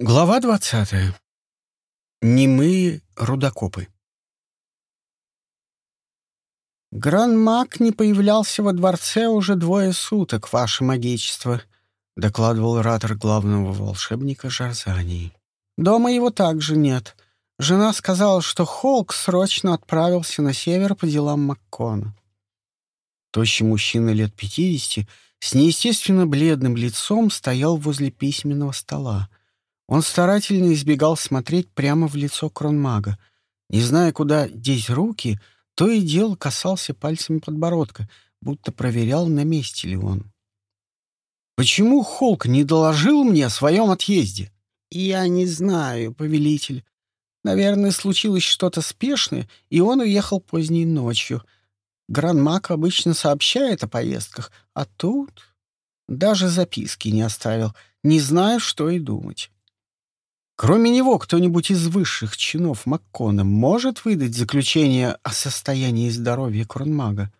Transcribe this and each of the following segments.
Глава двадцатая. Немые рудокопы. «Гран-маг не появлялся во дворце уже двое суток, ваше магичество», — докладывал ратор главного волшебника Жарзании. «Дома его также нет. Жена сказала, что Холк срочно отправился на север по делам Маккона». Тощий мужчина лет пятидесяти с неестественно бледным лицом стоял возле письменного стола — он старательно избегал смотреть прямо в лицо кронмага. Не зная, куда деть руки, то и дело касался пальцами подбородка, будто проверял, на месте ли он. «Почему Холк не доложил мне о своем отъезде?» «Я не знаю, повелитель. Наверное, случилось что-то спешное, и он уехал поздней ночью. Гранмак обычно сообщает о поездках, а тут даже записки не оставил. Не знаю, что и думать». Кроме него, кто-нибудь из высших чинов Маккона может выдать заключение о состоянии здоровья Кронмага?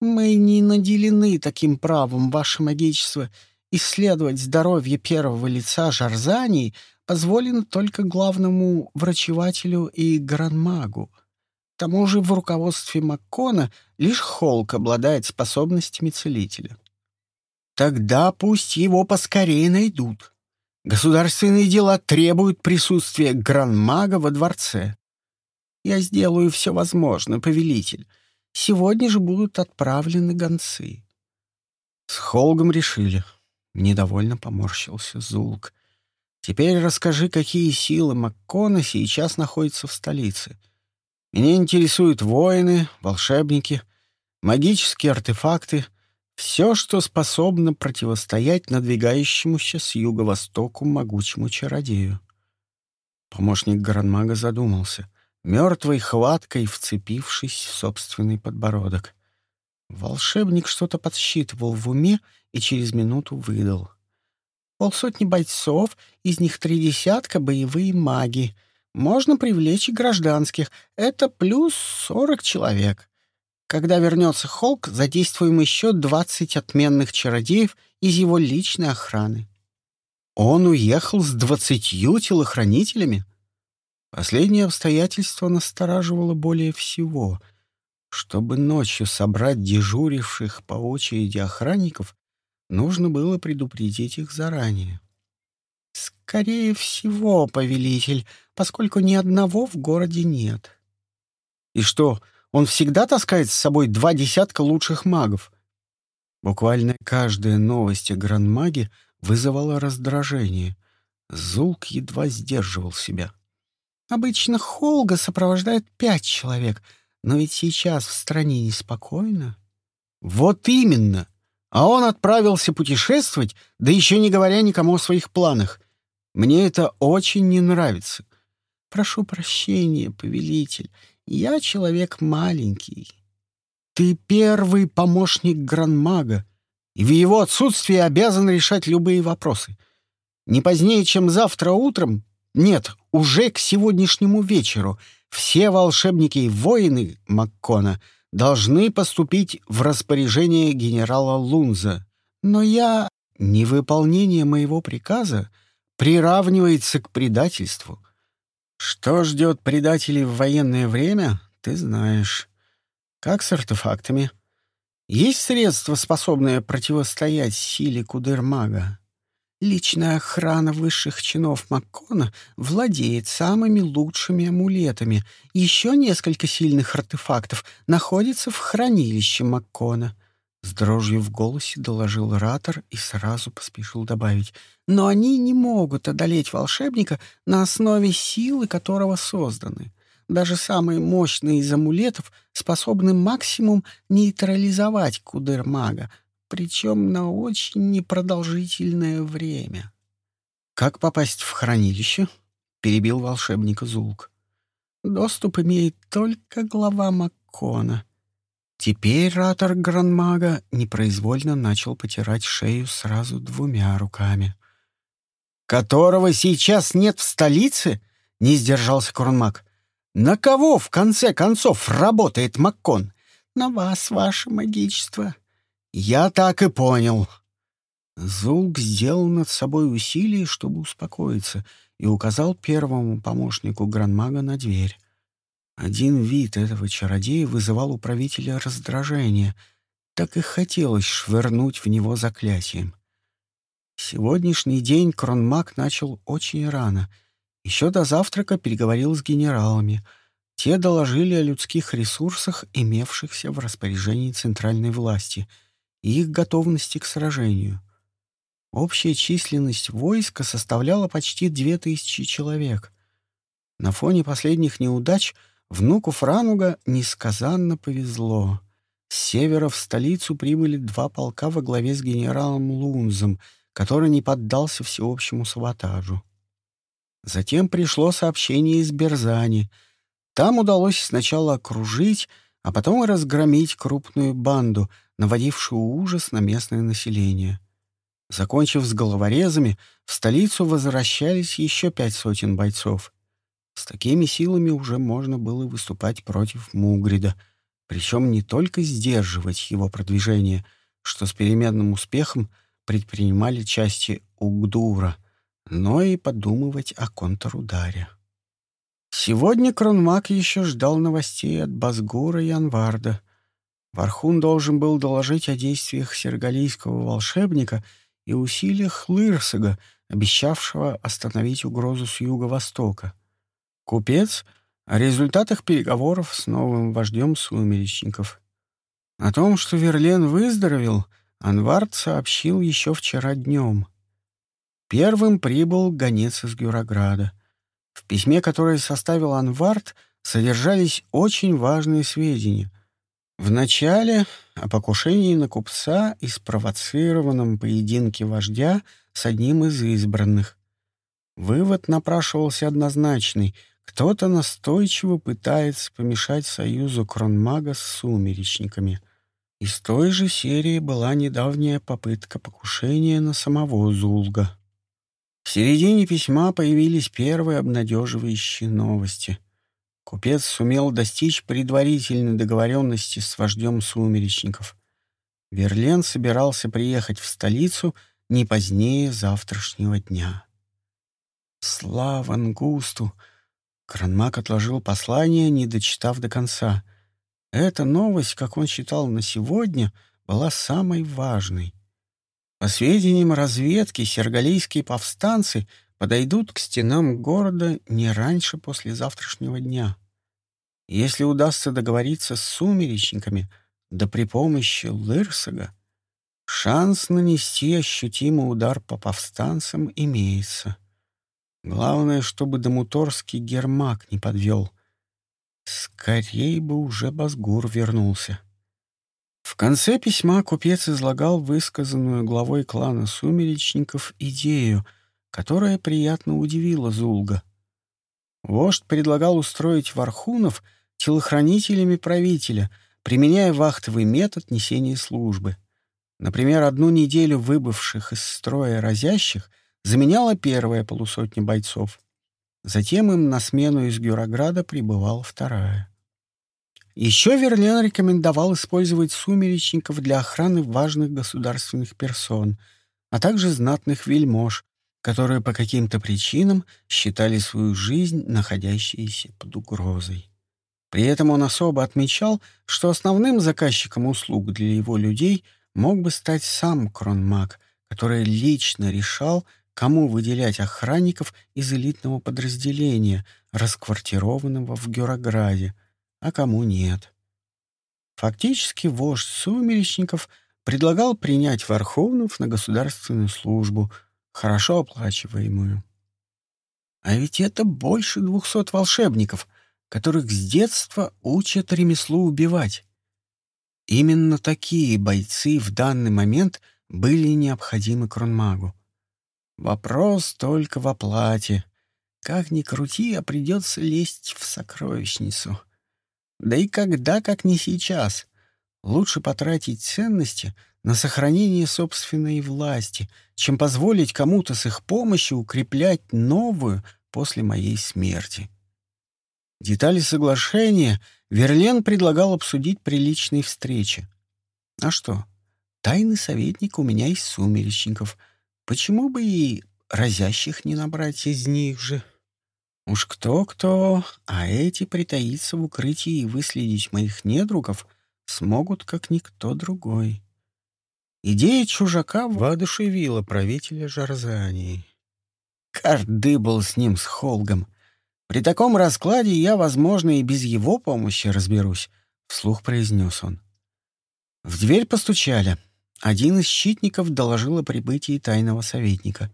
Мы не наделены таким правом, ваше магичество. Исследовать здоровье первого лица Жарзании позволено только главному врачевателю и гранмагу. К тому же в руководстве Маккона лишь Холк обладает способностями целителя. Тогда пусть его поскорее найдут. Государственные дела требуют присутствия гранмага во дворце. Я сделаю все возможное, повелитель. Сегодня же будут отправлены гонцы. С Холгом решили. Недовольно поморщился Зулк. Теперь расскажи, какие силы Маккона сейчас находятся в столице. Меня интересуют воины, волшебники, магические артефакты — все, что способно противостоять надвигающемуся с юго-востоку могучему чародею. Помощник Гранмага задумался, мертвой хваткой вцепившись в собственный подбородок. Волшебник что-то подсчитывал в уме и через минуту выдал. Полсотни бойцов, из них три десятка — боевые маги. Можно привлечь и гражданских. Это плюс сорок человек. Когда вернется Холк, задействуем еще двадцать отменных чародеев из его личной охраны. Он уехал с двадцатью телохранителями? Последнее обстоятельство настораживало более всего. Чтобы ночью собрать дежуривших по очереди охранников, нужно было предупредить их заранее. «Скорее всего, повелитель, поскольку ни одного в городе нет». «И что, он всегда таскает с собой два десятка лучших магов. Буквально каждая новость о гранмаге вызывала раздражение. Зулк едва сдерживал себя. Обычно Холга сопровождает пять человек, но ведь сейчас в стране неспокойно. Вот именно. А он отправился путешествовать, да еще не говоря никому о своих планах. Мне это очень не нравится. Прошу прощения, повелитель. Я человек маленький. Ты первый помощник гранмага, и в его отсутствии обязан решать любые вопросы. Не позднее, чем завтра утром, нет, уже к сегодняшнему вечеру, все волшебники и воины Маккона должны поступить в распоряжение генерала Лунза. Но я... Невыполнение моего приказа приравнивается к предательству. Что ждет предателей в военное время, ты знаешь. Как с артефактами? Есть средства, способные противостоять силе Кудермага? Личная охрана высших чинов Маккона владеет самыми лучшими амулетами. Еще несколько сильных артефактов находятся в хранилище Маккона — с дрожью в голосе доложил Ратор и сразу поспешил добавить. «Но они не могут одолеть волшебника на основе силы, которого созданы. Даже самые мощные из амулетов способны максимум нейтрализовать кудер-мага, причем на очень непродолжительное время». «Как попасть в хранилище?» — перебил волшебника Зулк. «Доступ имеет только глава Маккона», Теперь ратор Гранмага непроизвольно начал потирать шею сразу двумя руками. «Которого сейчас нет в столице?» — не сдержался Кронмаг. «На кого, в конце концов, работает Маккон?» «На вас, ваше магичество». «Я так и понял». Зулк сделал над собой усилие, чтобы успокоиться, и указал первому помощнику гранмага на дверь. Один вид этого чародея вызывал у правителя раздражение. Так и хотелось швырнуть в него заклятием. Сегодняшний день кронмаг начал очень рано. Еще до завтрака переговорил с генералами. Те доложили о людских ресурсах, имевшихся в распоряжении центральной власти, и их готовности к сражению. Общая численность войска составляла почти две тысячи человек. На фоне последних неудач внуку Франуга несказанно повезло. С севера в столицу прибыли два полка во главе с генералом Лунзом, который не поддался всеобщему саботажу. Затем пришло сообщение из Берзани. Там удалось сначала окружить, а потом и разгромить крупную банду, наводившую ужас на местное население — Закончив с головорезами, в столицу возвращались еще пять сотен бойцов. С такими силами уже можно было выступать против Мугрида, причем не только сдерживать его продвижение, что с переменным успехом предпринимали части Угдура, но и подумывать о контрударе. Сегодня Кронмак еще ждал новостей от Базгура и Анварда. Вархун должен был доложить о действиях сергалийского волшебника — и усилиях Лырсага, обещавшего остановить угрозу с юго-востока. Купец о результатах переговоров с новым вождем сумеречников. О том, что Верлен выздоровел, Анвард сообщил еще вчера днем. Первым прибыл гонец из Гюрограда. В письме, которое составил Анвард, содержались очень важные сведения, Вначале о покушении на купца и спровоцированном поединке вождя с одним из избранных. Вывод напрашивался однозначный. Кто-то настойчиво пытается помешать союзу Кронмага с сумеречниками. Из той же серии была недавняя попытка покушения на самого Зулга. В середине письма появились первые обнадеживающие новости — Купец сумел достичь предварительной договоренности с вождем сумеречников. Верлен собирался приехать в столицу не позднее завтрашнего дня. Слава Ангусту! Кранмак отложил послание, не дочитав до конца. Эта новость, как он считал на сегодня, была самой важной. По сведениям разведки, сергалийские повстанцы — подойдут к стенам города не раньше послезавтрашнего дня. Если удастся договориться с сумеречниками, да при помощи Лырсага, шанс нанести ощутимый удар по повстанцам имеется. Главное, чтобы Дамуторский гермак не подвел. Скорей бы уже Базгур вернулся. В конце письма купец излагал высказанную главой клана сумеречников идею — которая приятно удивила Зулга. Вождь предлагал устроить вархунов телохранителями правителя, применяя вахтовый метод несения службы. Например, одну неделю выбывших из строя разящих заменяла первая полусотня бойцов. Затем им на смену из Гюрограда прибывала вторая. Еще Верлен рекомендовал использовать сумеречников для охраны важных государственных персон, а также знатных вельмож, которые по каким-то причинам считали свою жизнь находящейся под угрозой. При этом он особо отмечал, что основным заказчиком услуг для его людей мог бы стать сам Кронмаг, который лично решал, кому выделять охранников из элитного подразделения, расквартированного в Гюрограде, а кому нет. Фактически вождь сумеречников предлагал принять Верховнов на государственную службу — хорошо оплачиваемую. А ведь это больше двухсот волшебников, которых с детства учат ремеслу убивать. Именно такие бойцы в данный момент были необходимы Кронмагу. Вопрос только в оплате. Как ни крути, а придется лезть в сокровищницу. Да и когда, как не сейчас. Лучше потратить ценности на сохранение собственной власти, чем позволить кому-то с их помощью укреплять новую после моей смерти. Детали соглашения Верлен предлагал обсудить при личной встрече. А что? тайный советник у меня из сумеречников. Почему бы и разящих не набрать из них же? Уж кто-кто, а эти притаиться в укрытии и выследить моих недругов смогут, как никто другой. Идея чужака воодушевила правителя Жарзании. Каждый был с ним, с Холгом. При таком раскладе я, возможно, и без его помощи разберусь, — вслух произнес он. В дверь постучали. Один из щитников доложил о прибытии тайного советника.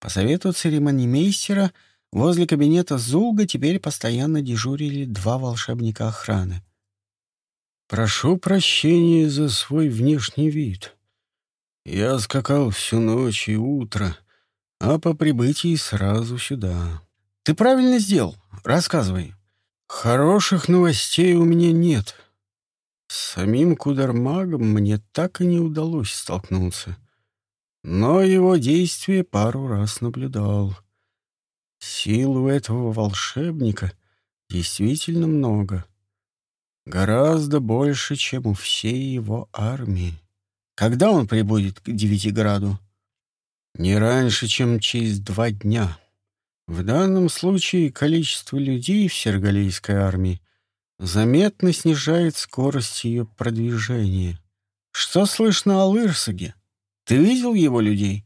По совету церемонимейстера возле кабинета Зулга теперь постоянно дежурили два волшебника охраны. «Прошу прощения за свой внешний вид. Я скакал всю ночь и утро, а по прибытии сразу сюда». «Ты правильно сделал. Рассказывай». «Хороших новостей у меня нет. С самим Кудармагом мне так и не удалось столкнуться. Но его действия пару раз наблюдал. Сил у этого волшебника действительно много. Гораздо больше, чем у всей его армии. Когда он прибудет к Девятиграду? Не раньше, чем через два дня. В данном случае количество людей в сергалийской армии заметно снижает скорость ее продвижения. Что слышно о Лырсаге? Ты видел его людей?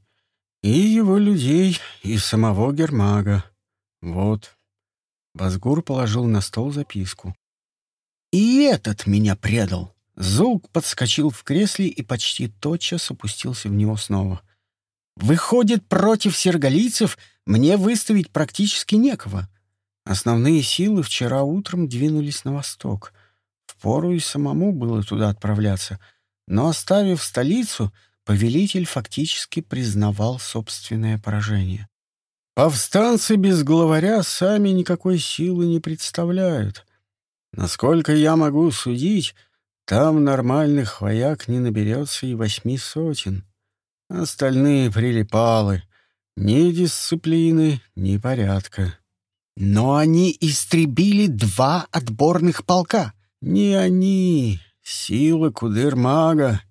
И его людей, и самого Гермага. Вот. Базгур положил на стол записку. И этот меня предал. Зулк подскочил в кресле и почти тотчас опустился в него снова. Выходит, против сергалийцев мне выставить практически некого. Основные силы вчера утром двинулись на восток. Впору и самому было туда отправляться. Но, оставив столицу, повелитель фактически признавал собственное поражение. Повстанцы без главаря сами никакой силы не представляют. Насколько я могу судить, там нормальных вояк не наберется и восьми сотен. Остальные прилипалы. Ни дисциплины, ни порядка. Но они истребили два отборных полка. Не они, сила Кудыр-мага.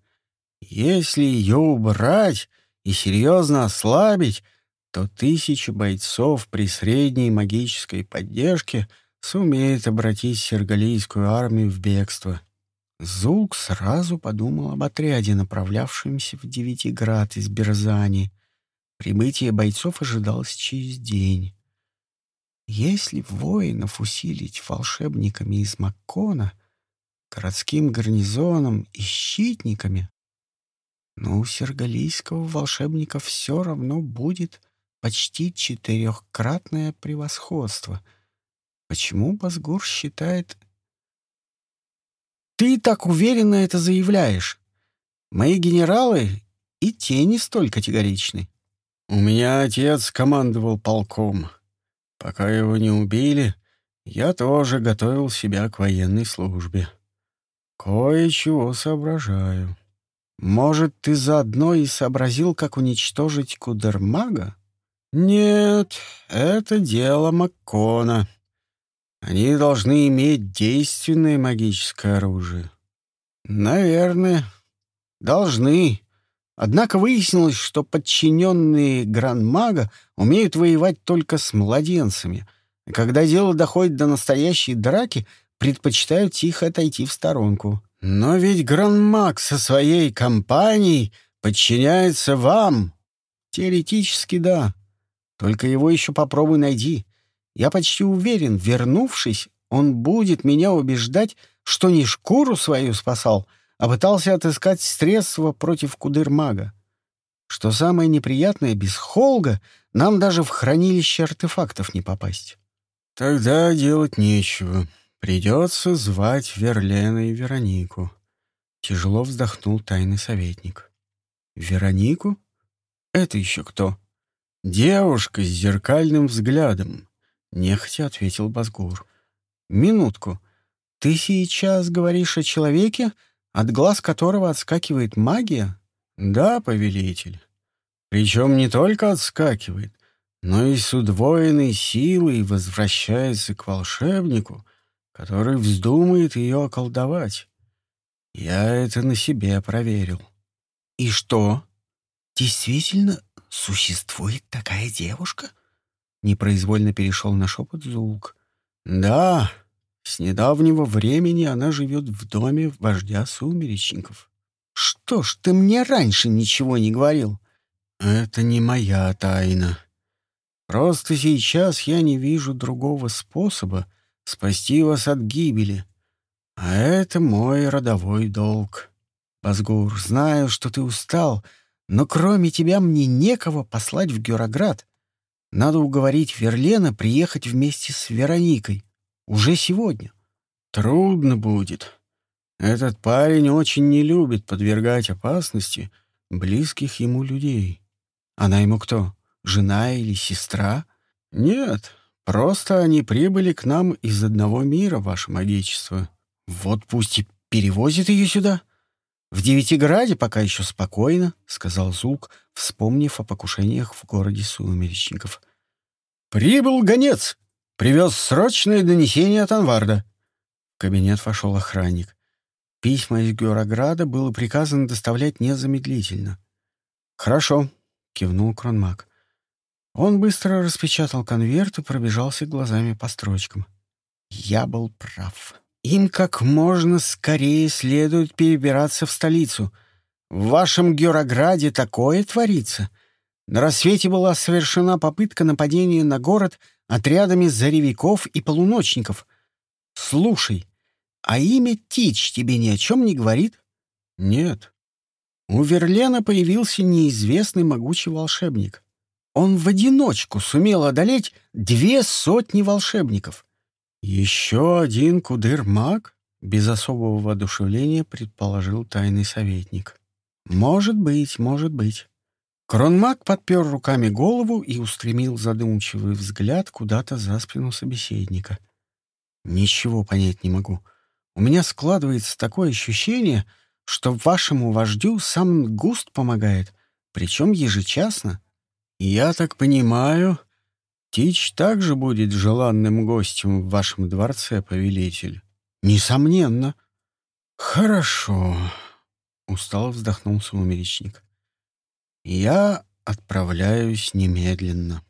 Если ее убрать и серьезно ослабить, то тысячи бойцов при средней магической поддержке сумеют обратить сергалийскую армию в бегство. Зулк сразу подумал об отряде, направлявшемся в Девятиград из Берзани. Прибытие бойцов ожидалось через день. Если воинов усилить волшебниками из Маккона, городским гарнизоном и щитниками, но у сергалийского волшебника все равно будет почти четырехкратное превосходство. Почему Базгур считает... Ты так уверенно это заявляешь. Мои генералы и те не столь категоричны. У меня отец командовал полком. Пока его не убили, я тоже готовил себя к военной службе. Кое-чего соображаю. Может, ты заодно и сообразил, как уничтожить Кудермага? Нет, это дело Маккона. Они должны иметь действенное магическое оружие. Наверное, должны. Однако выяснилось, что подчиненные Гран-мага умеют воевать только с младенцами, когда дело доходит до настоящей драки, предпочитают тихо отойти в сторонку. Но ведь Гран-маг со своей компанией подчиняется вам. Теоретически да. Только его еще попробуй найди. Я почти уверен, вернувшись, он будет меня убеждать, что не шкуру свою спасал — а пытался отыскать средства против кудыр-мага. Что самое неприятное, без Холга нам даже в хранилище артефактов не попасть. Тогда делать нечего. Придется звать Верлена и Веронику. Тяжело вздохнул тайный советник. Веронику? Это еще кто? Девушка с зеркальным взглядом. Нехотя ответил Базгур. Минутку. Ты сейчас говоришь о человеке, от глаз которого отскакивает магия? Да, повелитель. Причем не только отскакивает, но и с удвоенной силой возвращается к волшебнику, который вздумает ее околдовать. Я это на себе проверил. И что? Действительно существует такая девушка? Непроизвольно перешел на шепот Зулк. Да, с недавнего времени она живет в доме вождя сумеречников. Что ж ты мне раньше ничего не говорил? Это не моя тайна. Просто сейчас я не вижу другого способа спасти вас от гибели. А это мой родовой долг. Базгур, знаю, что ты устал, но кроме тебя мне некого послать в Гюроград. Надо уговорить Верлена приехать вместе с Вероникой. Уже сегодня. Трудно будет. Этот парень очень не любит подвергать опасности близких ему людей. Она ему кто? Жена или сестра? Нет, просто они прибыли к нам из одного мира, ваше магичество. Вот пусть и перевозит ее сюда. В Девятиграде пока еще спокойно, — сказал Зулк, вспомнив о покушениях в городе Сумеречников. Прибыл гонец. Привез срочное донесение от Анварда. В кабинет вошел охранник. Письма из Гюрограда было приказано доставлять незамедлительно. «Хорошо», — кивнул Кронмак. Он быстро распечатал конверт и пробежался глазами по строчкам. «Я был прав. Им как можно скорее следует перебираться в столицу. В вашем Гюрограде такое творится. На рассвете была совершена попытка нападения на город отрядами заревиков и полуночников. Слушай, а имя Тич тебе ни о чем не говорит? Нет. У Верлена появился неизвестный могучий волшебник. Он в одиночку сумел одолеть две сотни волшебников. Еще один кудыр-маг? Без особого воодушевления предположил тайный советник. Может быть, может быть. Кронмаг подпер руками голову и устремил задумчивый взгляд куда-то за спину собеседника. Ничего понять не могу. У меня складывается такое ощущение, что вашему вождю сам Густ помогает, причем ежечасно. Я так понимаю, Тич также будет желанным гостем в вашем дворце, повелитель. Несомненно. Хорошо, устало вздохнул сумеречник. Я отправляюсь немедленно.